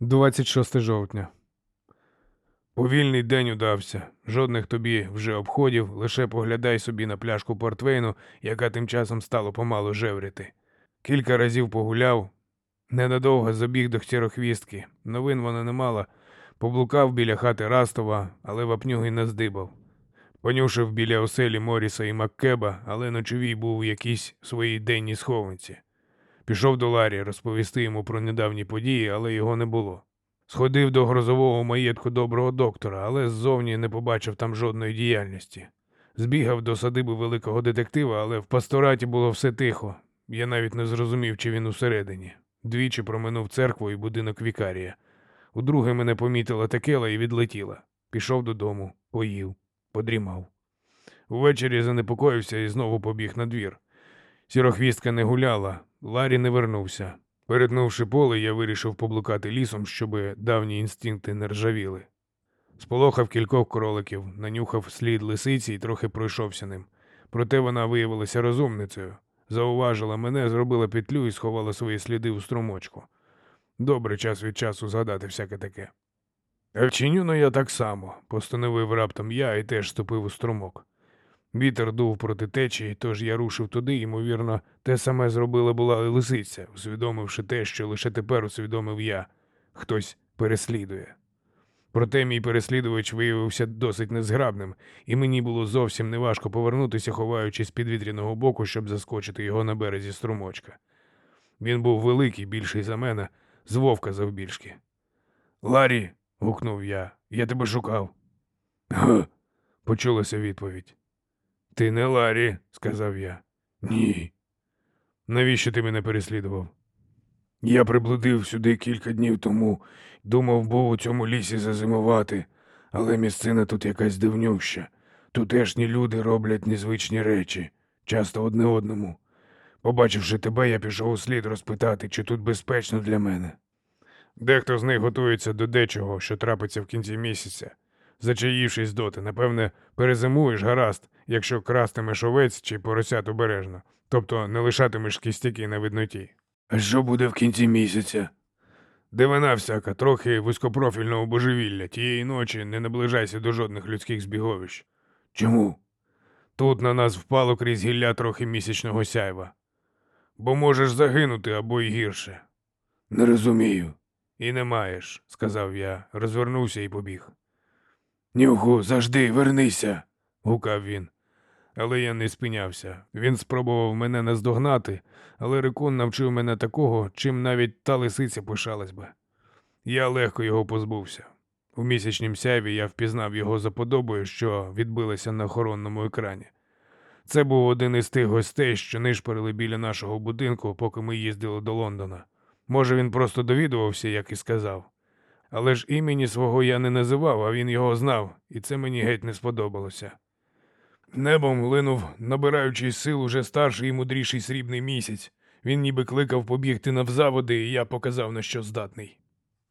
26 жовтня. Повільний день удався. Жодних тобі вже обходів, лише поглядай собі на пляшку портвейну, яка тим часом стало помалу жевріти. Кілька разів погуляв, ненадовго забіг до хтірохвістки. Новин вона не мала. Поблукав біля хати Растова, але вапнюги не здибав. Понюшив біля оселі Моріса і Маккеба, але ночовій був у якійсь своїй денній схованці. Пішов до Ларі розповісти йому про недавні події, але його не було. Сходив до грозового маєтку доброго доктора, але ззовні не побачив там жодної діяльності. Збігав до садиби великого детектива, але в пастораті було все тихо. Я навіть не зрозумів, чи він усередині. Двічі проминув церкву і будинок вікарія. Удруге мене помітила текела і відлетіла. Пішов додому, поїв, подрімав. Увечері занепокоївся і знову побіг на двір. Сірохвістка не гуляла, Ларі не вернувся. Перетнувши поле, я вирішив поблукати лісом, щоби давні інстинкти не ржавіли. Сполохав кількох кроликів, нанюхав слід лисиці і трохи пройшовся ним. Проте вона виявилася розумницею. Зауважила мене, зробила петлю і сховала свої сліди у струмочку. Добре час від часу згадати всяке таке. Вчиню но я так само, постановив раптом я і теж ступив у струмок. Вітер дув проти течії, тож я рушив туди, ймовірно, те саме зробила була і лисиця, усвідомивши те, що лише тепер усвідомив я. Хтось переслідує. Проте мій переслідувач виявився досить незграбним, і мені було зовсім неважко повернутися, ховаючись під вітряного боку, щоб заскочити його на березі струмочка. Він був великий, більший за мене, з вовка завбільшки. Ларі. гукнув я, я тебе шукав. Почулася відповідь. Ти не Ларі, сказав я. Ні. Навіщо ти мене переслідував? Я приблудив сюди кілька днів тому, думав, був у цьому лісі зазимувати, але місцина тут якась дивнюща. Тутешні люди роблять незвичні речі, часто одне одному. Побачивши тебе, я пішов у слід розпитати, чи тут безпечно для мене. Дехто з них готується до дечого, що трапиться в кінці місяця. Зачаївшись доти, напевне, перезимуєш гаразд, якщо крастимеш овець чи поросят обережно, тобто не лишатимеш кістяки на видноті. А що буде в кінці місяця? Дивина всяка, трохи вузькопрофільного божевілля. Тієї ночі не наближайся до жодних людських збіговищ. Чому? Тут на нас впало крізь гілля трохи місячного сяйва. Бо можеш загинути або й гірше. Не розумію. І не маєш, сказав я, розвернувся і побіг. Нюху, завжди, вернися, гукав він. Але я не спинявся. Він спробував мене наздогнати, але Рикон навчив мене такого, чим навіть та лисиця пишалась би. Я легко його позбувся. У місячнім сяйві я впізнав його за подобою, що відбилася на охоронному екрані. Це був один із тих гостей, що нишпорили біля нашого будинку, поки ми їздили до Лондона. Може, він просто довідувався, як і сказав. Але ж імені свого я не називав, а він його знав, і це мені геть не сподобалося. Небом линув, набираючи сил уже старший і мудріший срібний місяць. Він ніби кликав побігти навзаводи, і я показав, на що здатний.